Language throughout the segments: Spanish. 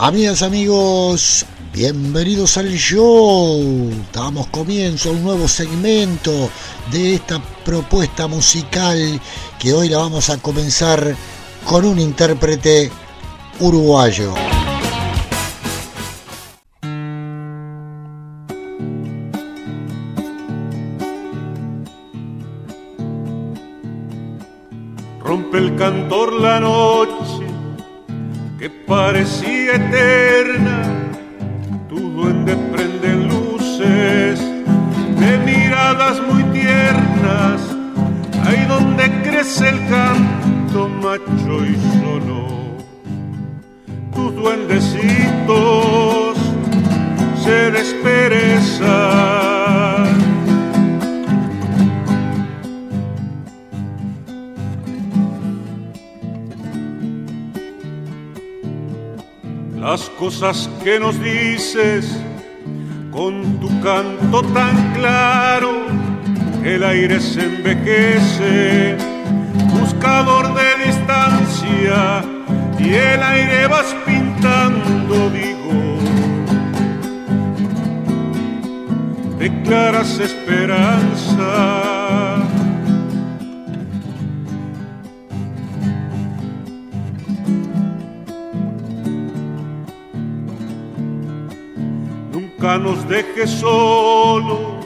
Amigas, amigos, bienvenidos al show. Damos comienzo a un nuevo segmento de esta propuesta musical que hoy la vamos a comenzar con un intérprete uruguayo. Rompe el cantor la noche que parecía eterna, tu duende prende luces de miradas muy tiernas, ahí donde crece el canto macho y solo. Tus duendecitos se desperezan las cosas que nos dices con tu canto tan claro, el aire se envejece, buscador de y el aire vas pintando, digo, declaras esperanza. Nunca nos dejes solo,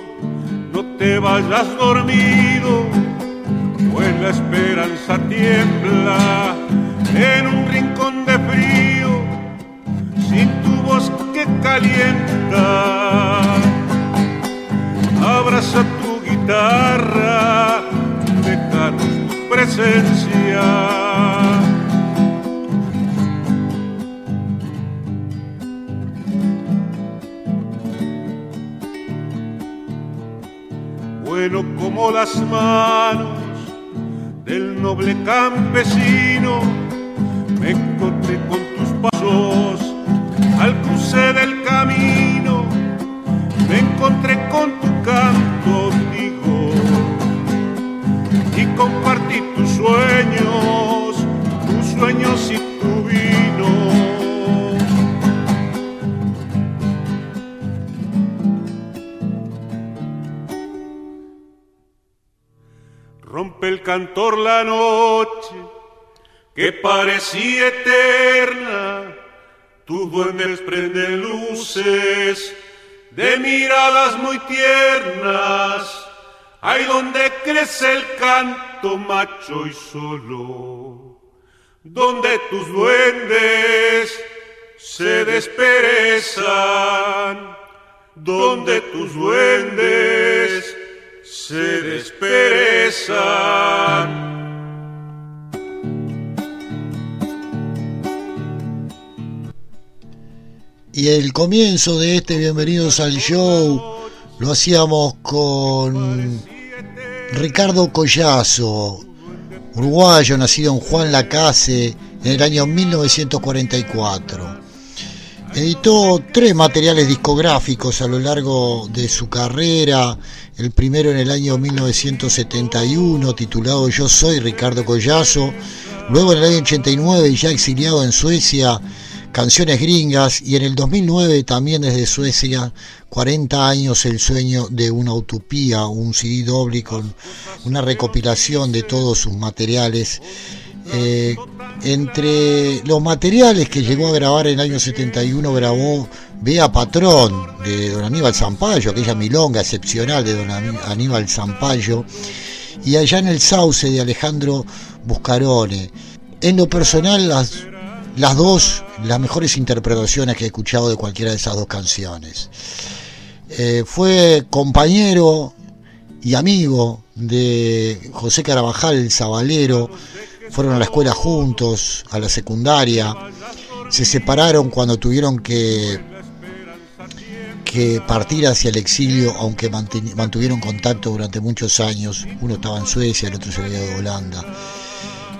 no te vayas dormido, pues la esperanza tiembla en un rincón de frío, sin tu voz que calienta. Abraza tu guitarra, déjanos tu presencia bueno como las manos noble campesino, me encontré con tus pasos al cruce del camino, me encontré con tu canto, digo, y compartí tus sueños, tus sueños y tu vino. Cantor la noche que parecía eterna, tus duendes prenden luces de miradas muy tiernas, ahí donde crece el canto macho y solo, donde tus duendes se desperezan, donde tus duendes se desperezan. Y el comienzo de este Bienvenidos al Show lo hacíamos con Ricardo Collazo, uruguayo, nacido en Juan Lacase en el año 1944. Editó tres materiales discográficos a lo largo de su carrera, el primero en el año 1971 titulado Yo soy Ricardo Collazo, luego en el año 89 ya exiliado en Suecia, Canciones Gringas. Y en el 2009 también desde Suecia 40 años el sueño de una utopía, un CD doble con una recopilación de todos sus materiales. Eh, entre los materiales que llegó a grabar en el año 71 grabó Vea Patrón de don Aníbal Zampayo, aquella milonga excepcional de don Aníbal Zampayo, y allá en el Sauce de Alejandro Buscarone. En lo personal, las, las dos, las mejores interpretaciones que he escuchado de cualquiera de esas dos canciones. Eh, fue compañero y amigo de José Carabajal, Zabalero, fueron a la escuela juntos, a la secundaria, se separaron cuando tuvieron que, que partir hacia el exilio, aunque mantuvieron contacto durante muchos años, uno estaba en Suecia, el otro se había de Holanda.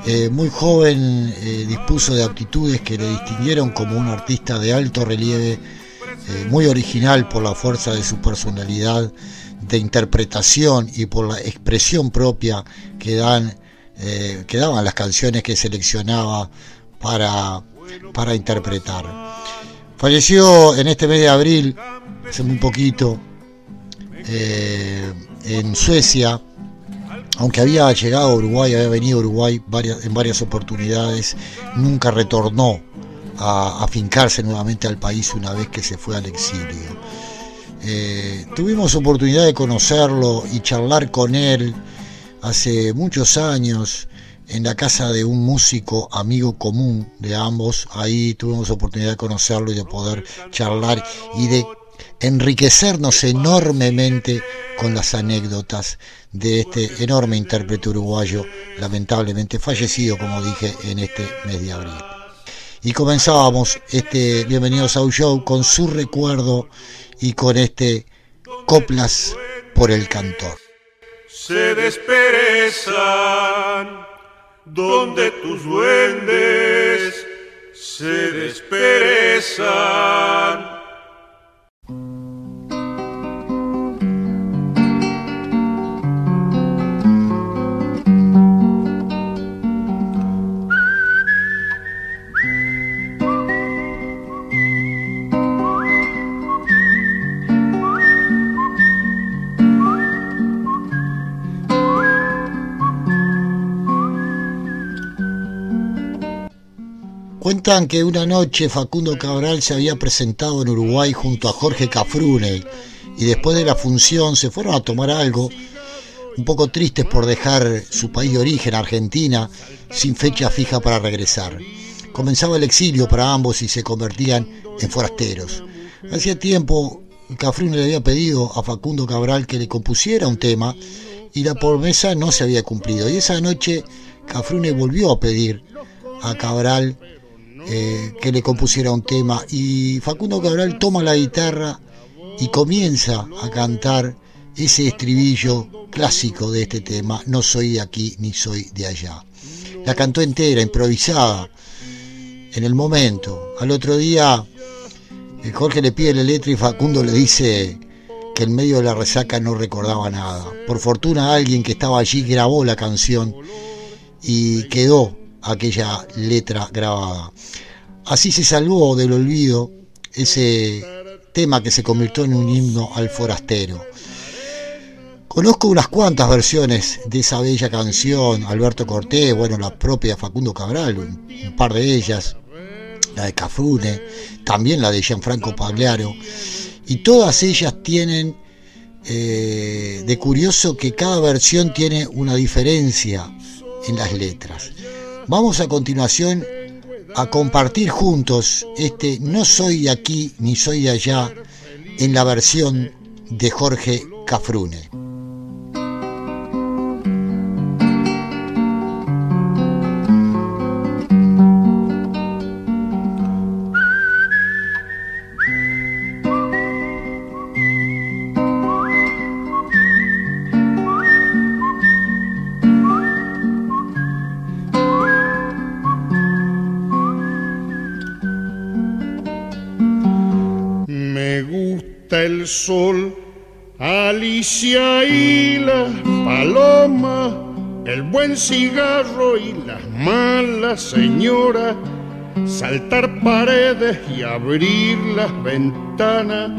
Eh, muy joven eh, dispuso de aptitudes que le distinguieron como un artista de alto relieve, eh, muy original por la fuerza de su personalidad de interpretación y por la expresión propia que dan que daban las canciones que seleccionaba para, para interpretar. Falleció en este mes de abril, hace muy poquito, en Suecia, aunque había llegado a Uruguay, había venido a Uruguay en varias oportunidades, nunca retornó a afincarse nuevamente al país una vez que se fue al exilio. Eh, tuvimos oportunidad de conocerlo y charlar con él hace muchos años en la casa de un músico amigo común de ambos. Ahí tuvimos oportunidad de conocerlo y de poder charlar y de enriquecernos enormemente con las anécdotas de este enorme intérprete uruguayo, lamentablemente fallecido, como dije, en este mes de abril. Y comenzábamos este Bienvenidos a un Show con su recuerdo y con este Coplas por el Cantor. Se desperezan donde tus duendes se desperezan Que una noche Facundo Cabral se había presentado en Uruguay junto a Jorge Cafrune y después de la función se fueron a tomar algo, un poco tristes por dejar su país de origen, Argentina, sin fecha fija para regresar. Comenzaba el exilio para ambos y se convertían en forasteros. Hacía tiempo Cafrune le había pedido a Facundo Cabral que le compusiera un tema y la promesa no se había cumplido. Y esa noche Cafrune volvió a pedir a Cabral eh, que le compusiera un tema y Facundo Cabral toma la guitarra y comienza a cantar ese estribillo clásico de este tema, no soy de aquí ni soy de allá. La cantó entera, improvisada, en el momento. Al otro día eh, Jorge le pide la letra y Facundo le dice que en medio de la resaca no recordaba nada. Por fortuna alguien que estaba allí grabó la canción y quedó aquella letra grabada. Así se salvó del olvido ese tema que se convirtió en un himno al forastero. Conozco unas cuantas versiones de esa bella canción, Alberto Cortés, bueno, la propia Facundo Cabral, un, par de ellas, la de Cafrune, también la de Gianfranco Pagliaro, y todas ellas tienen eh, de curioso que cada versión tiene una diferencia en las letras. Vamos a continuación a compartir juntos este No soy aquí ni soy allá en la versión de Jorge Cafrune. Sol, Alicia y la paloma, el buen cigarro y las malas señoras, saltar paredes y abrir las ventanas,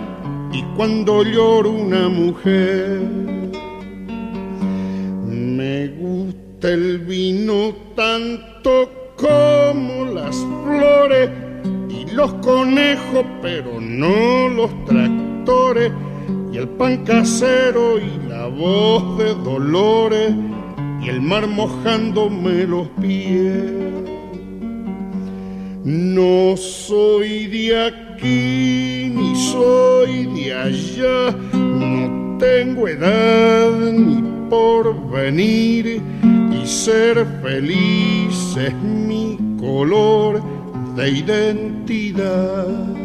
y cuando lloro una mujer, me gusta el vino tanto como las flores y los conejos, pero no los tractores y el pan casero y la voz de dolores y el mar mojándome los pies. No soy de aquí ni soy de allá, no tengo edad ni por venir y ser feliz es mi color de identidad.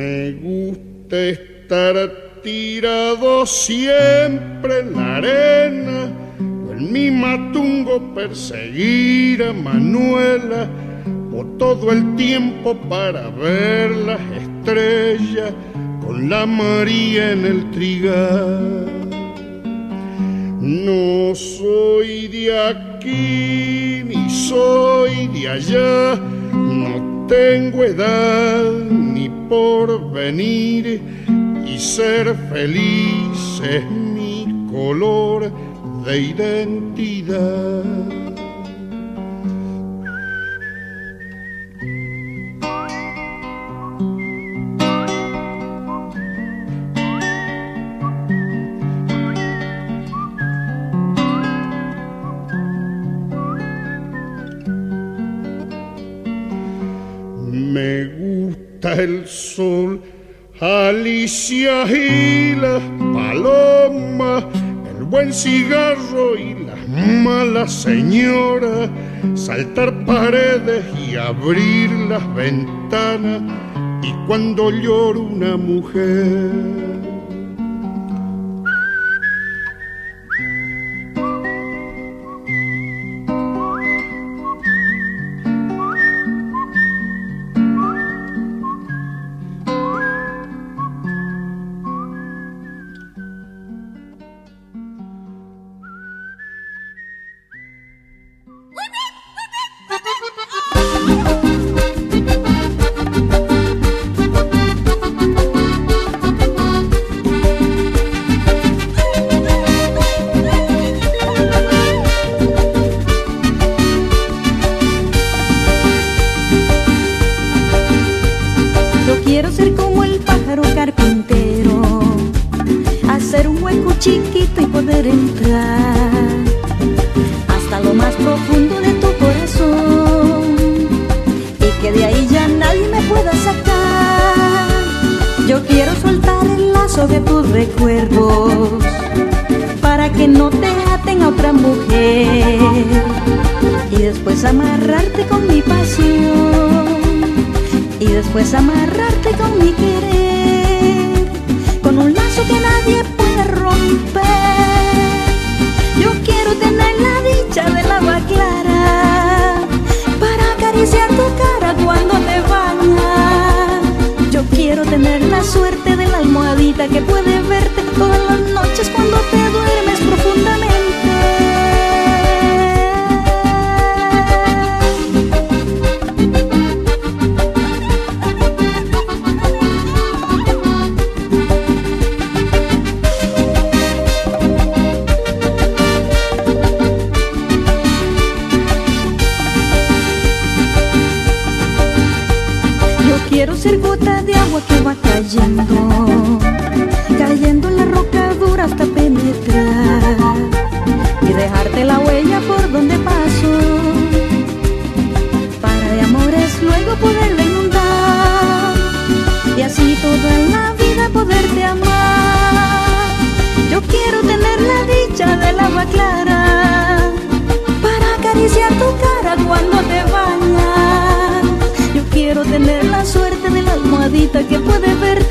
Me gusta estar tirado siempre en la arena, o en mi matungo perseguir a Manuela, o todo el tiempo para ver las estrellas con la María en el trigal. No soy de aquí ni soy de allá, no tengo edad por venir y ser feliz es mi color de identidad. el sol. Alicia y la paloma, el buen cigarro y la mala señora, saltar paredes y abrir las ventanas, y cuando llora una mujer. De tus recuerdos para que no te aten a otra mujer. Y después amarrarte con mi pasión. Y después amarrarte con mi querer. Con un lazo que nadie puede romper. Yo quiero tener la dicha del agua clara para acariciar tu cara cuando te bañas. Quiero tener la suerte de la almohadita que puede verte todas las noches cuando te duermes profundamente. Yo quiero ser gota de agua que va cayendo. falta que puede ver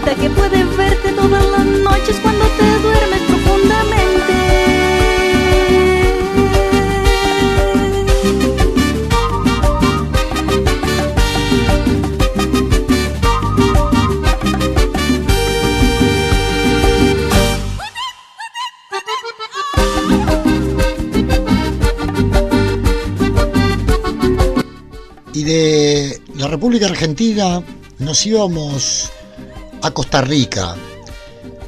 bonita que puede verte todas las noches cuando te duermes profundamente. Y de la República Argentina nos íbamos a Costa Rica.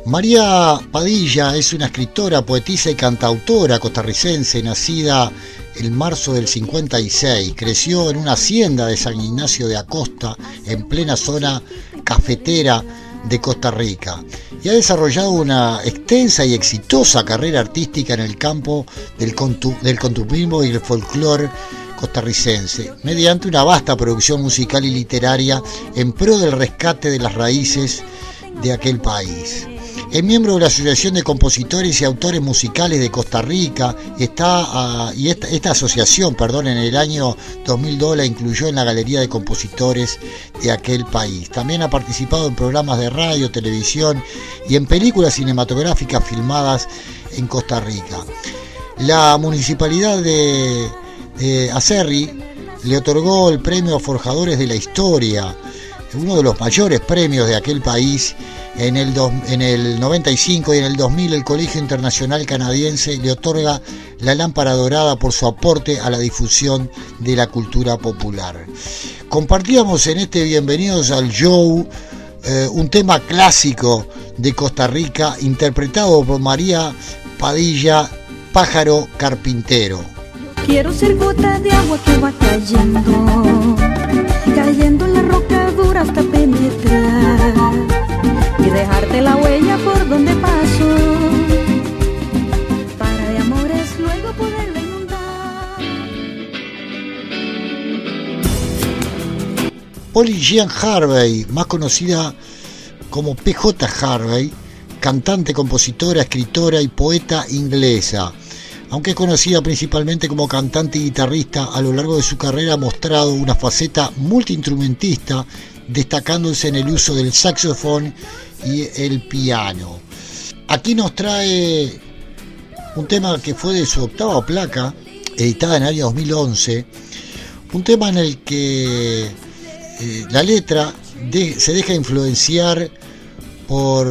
María Padilla es una escritora, poetisa y cantautora costarricense, nacida en marzo del 56. Creció en una hacienda de San Ignacio de Acosta, en plena zona cafetera de Costa Rica y ha desarrollado una extensa y exitosa carrera artística en el campo del, del contumismo y el folclore costarricense, mediante una vasta producción musical y literaria en pro del rescate de las raíces de aquel país. Es miembro de la Asociación de Compositores y Autores Musicales de Costa Rica está, ah, y esta, asociación perdón, en el año 2002 la incluyó en la Galería de Compositores de aquel país. También ha participado en programas de radio, televisión y en películas cinematográficas filmadas en Costa Rica. La municipalidad de, de Acerri le otorgó el premio Forjadores de la Historia, uno de los mayores premios de aquel país en el, en el 95 y en el 2000 el Colegio Internacional Canadiense le otorga la lámpara dorada por su aporte a la difusión de la cultura popular. Compartíamos en este Bienvenidos al Show eh, un tema clásico de Costa Rica interpretado por María Padilla, Pájaro Carpintero. Quiero ser gota de agua que va cayendo, cayendo en la roca dura hasta penetrar y dejarte la huella por donde paso para de amores luego poderla inundar. Polly Jean Harvey, más conocida como PJ Harvey, cantante, compositora, escritora y poeta inglesa. Aunque es conocida principalmente como cantante y guitarrista, a lo largo de su carrera ha mostrado una faceta multiinstrumentista, destacándose en el uso del saxofón y el piano. Aquí nos trae un tema que fue de su octava placa, editada en el año 2011, un tema en el que eh, la letra se deja influenciar por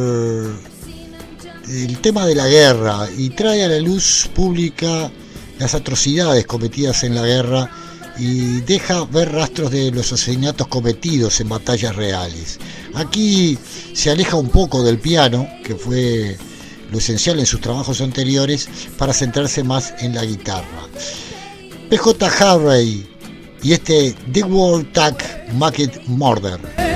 el tema de la guerra y trae a la luz pública las atrocidades cometidas en la guerra y deja ver rastros de los asesinatos cometidos en batallas reales. Aquí se aleja un poco del piano, que fue lo esencial en sus trabajos anteriores, para centrarse más en la guitarra. PJ Harvey y este The World Tag Market Murder.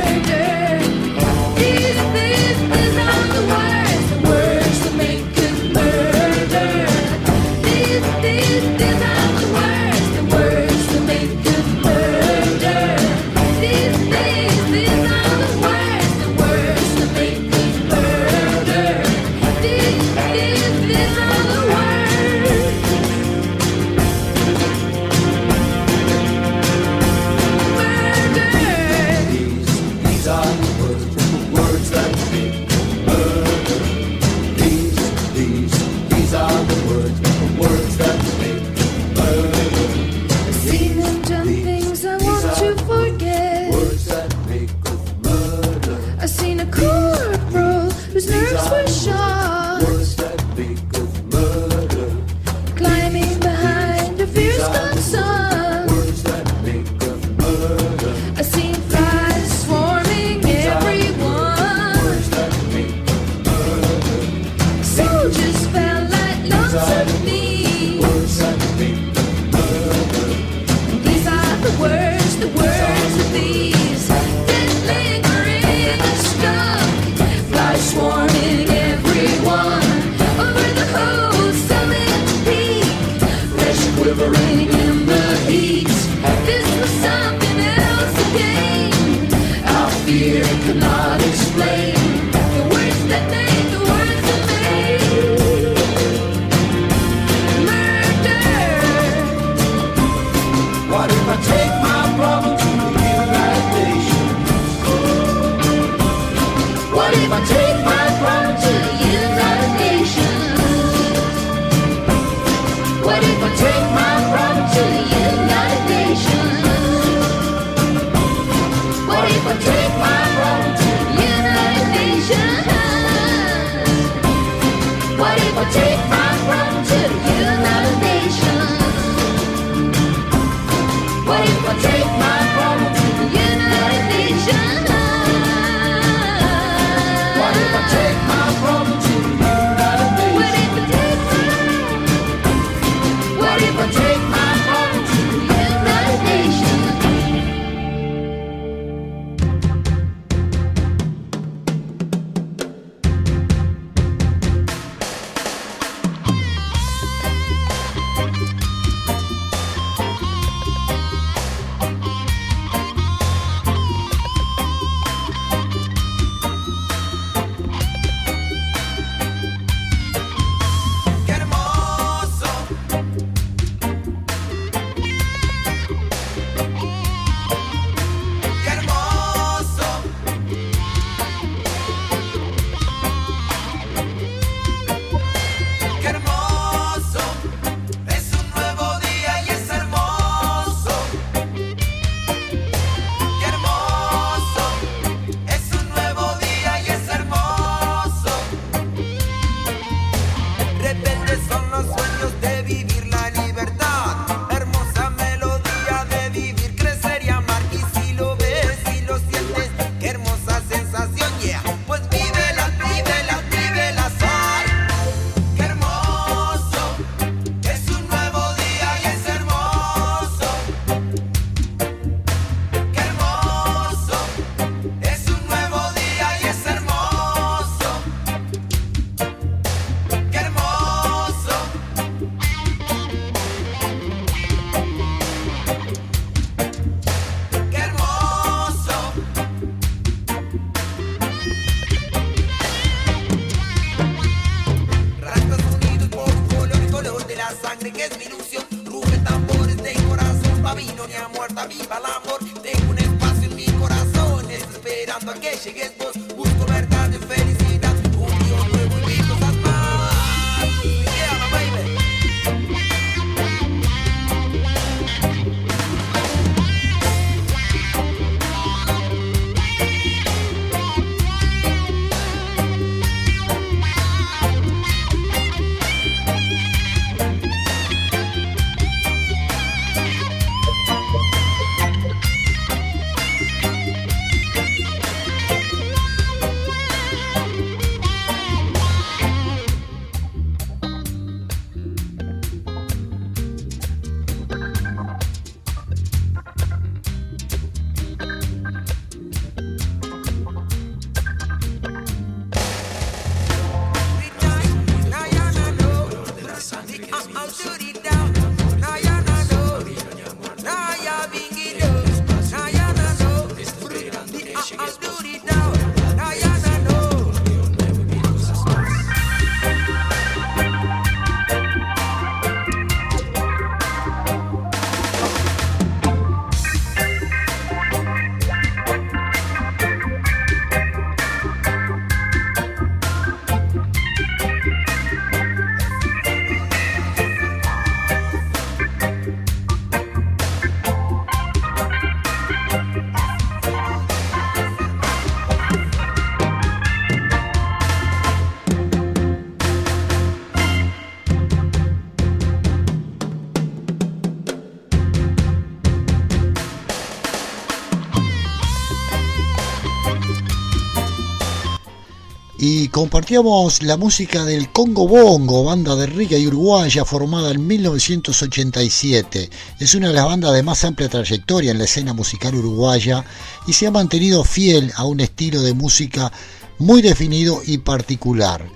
Y compartíamos la música del Congo Bongo, banda de rica y uruguaya formada en 1987. Es una de las bandas de más amplia trayectoria en la escena musical uruguaya y se ha mantenido fiel a un estilo de música muy definido y particular.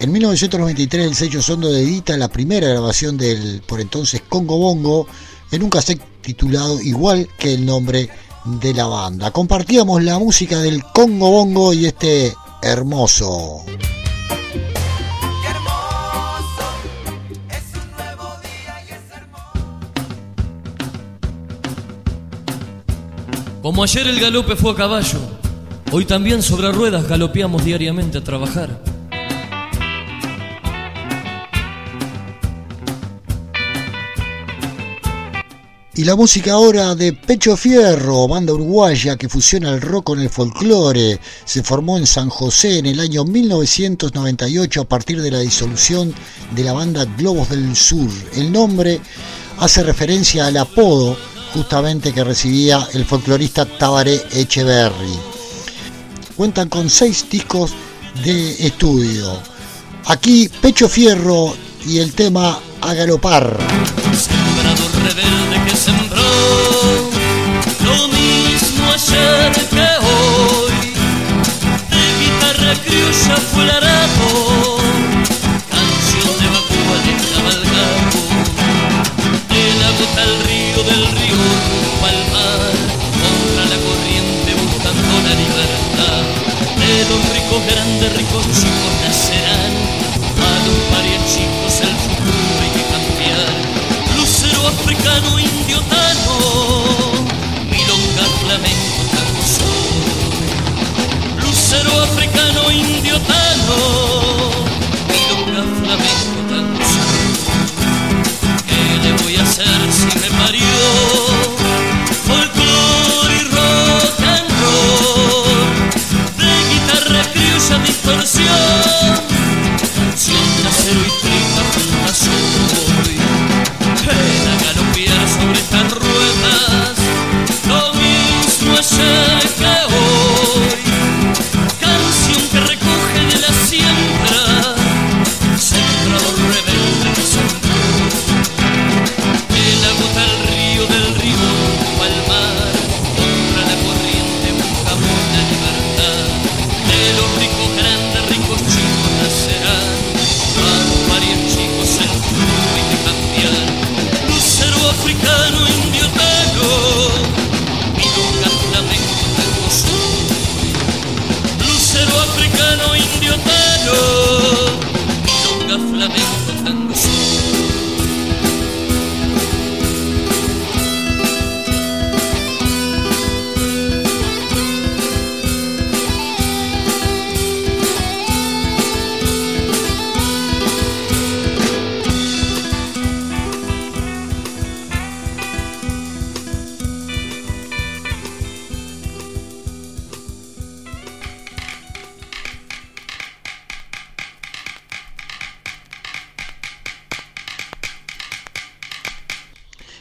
En 1993 el sello Sondo edita la primera grabación del por entonces Congo Bongo en un cassette titulado igual que el nombre de la banda. Compartíamos la música del Congo Bongo y este hermoso. Como ayer el galope fue a caballo, hoy también sobre ruedas galopeamos diariamente a trabajar. Y la música ahora de Pecho Fierro, banda uruguaya que fusiona el rock con el folclore. Se formó en San José en el año 1998 a partir de la disolución de la banda Globos del Sur. El nombre hace referencia al apodo justamente que recibía el folclorista Tabaré Echeverry. Cuentan con seis discos de estudio. Aquí Pecho Fierro y el tema A Galopar. Ayer que hoy. De guitarra criolla fue el arapo, canción de vacúa de cabalgado. De la gota al río, del río rumbo al mar, contra la corriente buscando la libertad. De los ricos grandes, ricos chicos nacerán,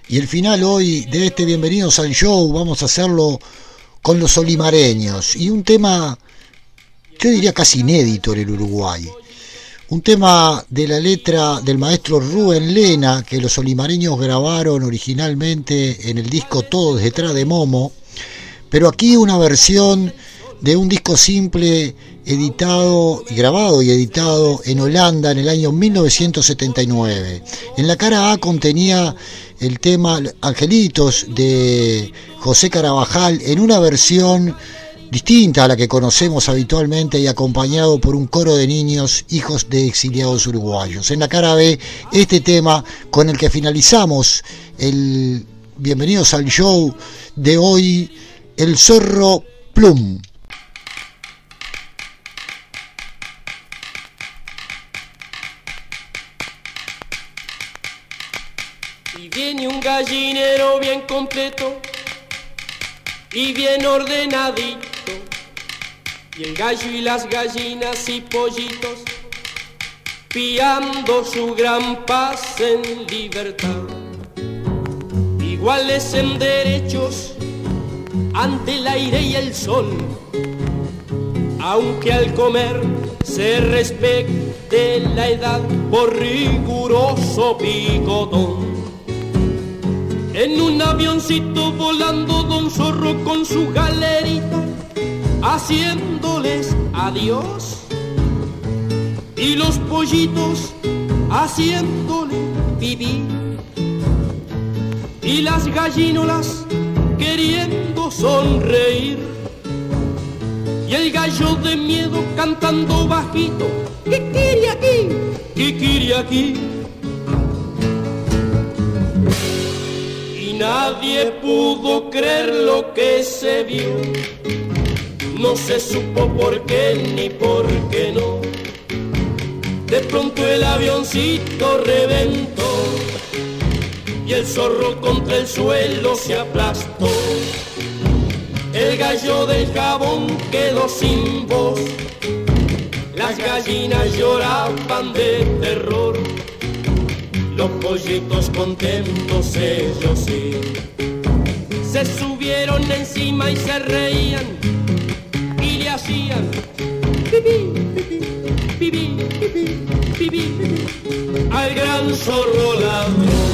Y el final hoy de este Bienvenidos al Show vamos a hacerlo con los olimareños y un tema, yo diría casi inédito en el Uruguay. Un tema de la letra del maestro Rubén Lena que los olimareños grabaron originalmente en el disco Todos detrás de Momo, pero aquí una versión de un disco simple editado y grabado y editado en Holanda en el año 1979. En la cara A contenía el tema Angelitos de José Carabajal en una versión distinta a la que conocemos habitualmente y acompañado por un coro de niños hijos de exiliados uruguayos. En la cara B, este tema con el que finalizamos el Bienvenidos al show de hoy, El Zorro Plum. Viene un gallinero bien completo y bien ordenadito. Y el gallo y las gallinas y pollitos piando su gran paz en libertad. Iguales en derechos ante el aire y el sol. Aunque al comer se respete la edad por riguroso picotón. En un avioncito volando Don Zorro con su galerita, haciéndoles adiós. Y los pollitos haciéndole vivir. Y las gallinolas queriendo sonreír. Y el gallo de miedo cantando bajito, aquí, quiere aquí. Nadie pudo creer lo que se vio, no se supo por qué ni por qué no. De pronto el avioncito reventó y el zorro contra el suelo se aplastó. El gallo del jabón quedó sin voz, las gallinas lloraban de terror los pollitos contentos ellos sí. Se subieron encima y se reían y le hacían pipí, pipí, pipí, pipí, pipí, al gran zorro ladrón.